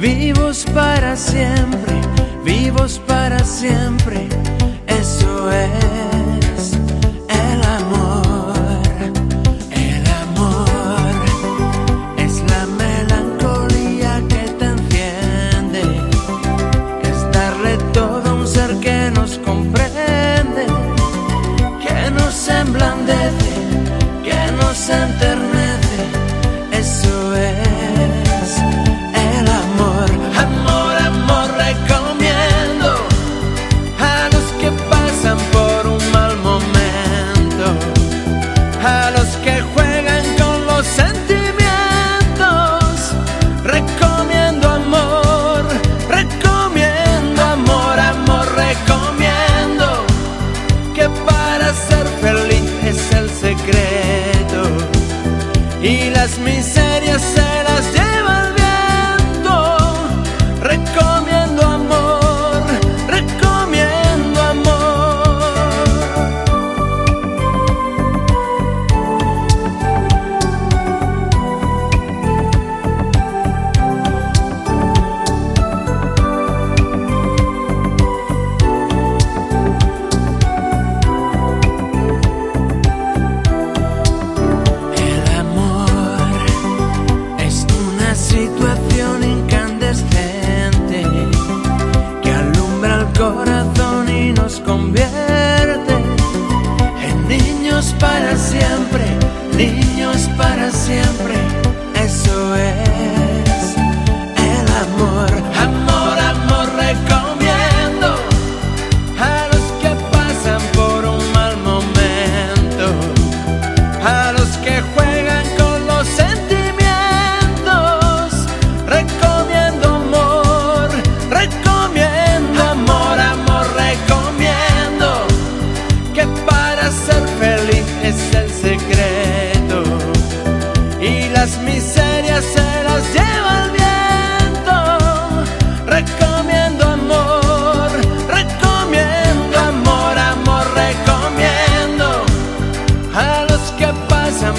vivos para siempre, vivos para siempre, eso es el amor. El amor es la melancolía que te enciende, es darle todo a un ser que nos comprende, que nos emblandece, que nos enternece, eso es y las para siempre, niños para siempre, eso es el amor. Amor, amor recomiendo a los que pasan por un mal momento, a los que juegan con los sentimientos. Recomiendo amor, recomiendo amor, amor recomiendo que pasen se las lleva el viento. Recomiendo amor, recomiendo amor, amor, recomiendo a los que pasan